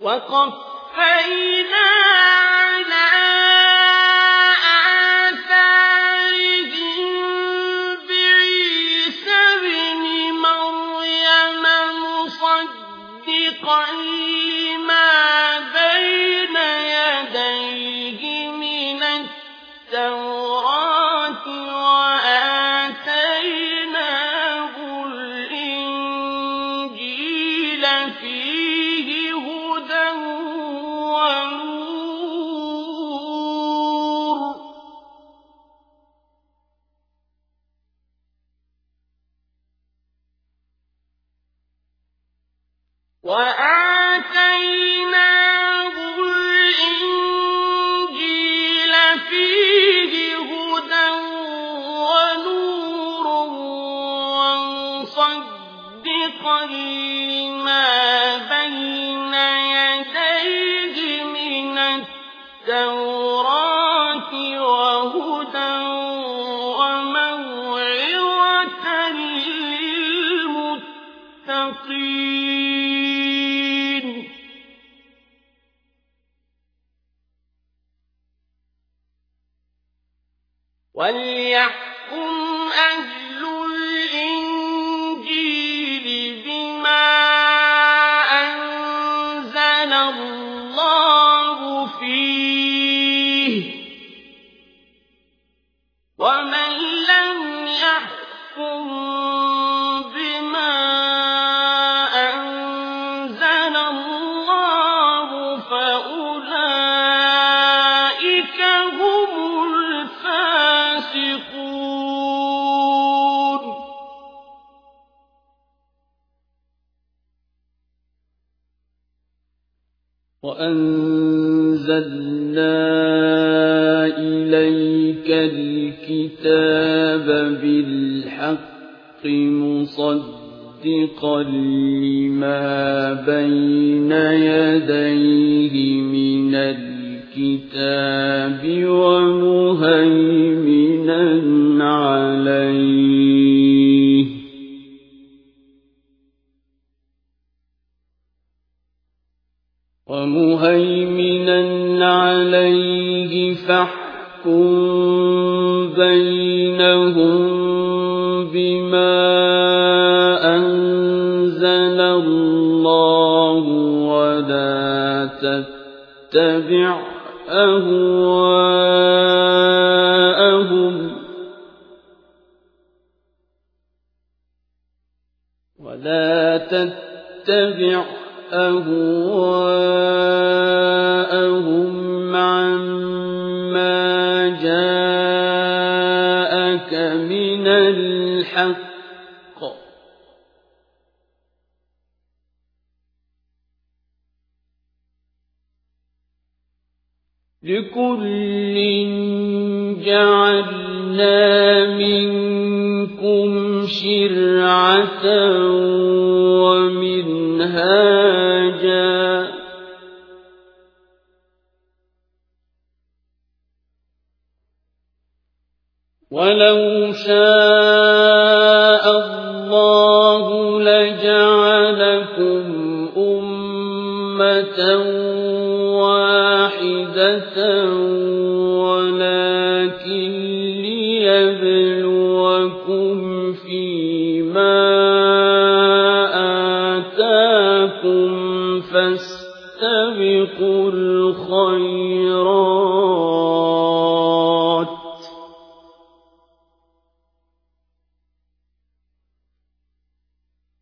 وقفينا لما بين يديه من التوراة وهدى وموعظة للمتقين. وليحكم لم يحكم بما أنزل الله فأولئك هم الفاسقون وأنزلنا بالحق مصدقا لما بين يديه من الكتاب ومهيمنا عليه. ومهيمنا عليه فاحكم بينهم بما أنزل الله ولا تتبع أهواءهم ولا تتبع أهواءهم عما جاءك الحق لكل جعلنا منكم شرعة ومنهاجا. ولو شاء لجعلكم أمة واحدة ولكن ليبلوكم فيما آتاكم فاستبقوا الخيرات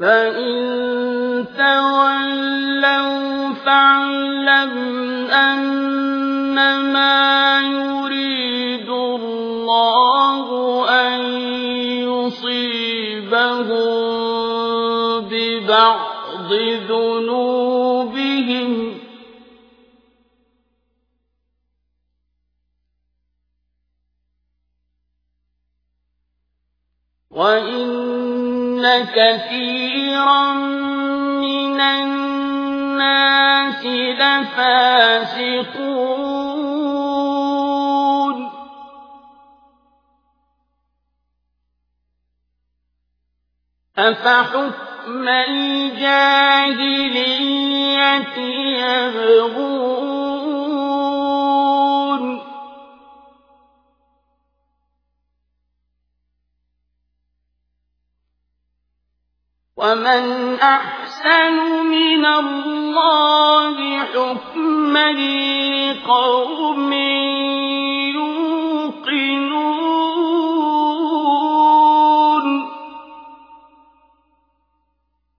فإن تولوا فاعلم أنما يريد الله أن يصيبهم ببعض ذنوبهم وإن كثيرا من الناس لفاسقون أفحكم الجاهلية يبغون ومن أحسن من الله حكما لقوم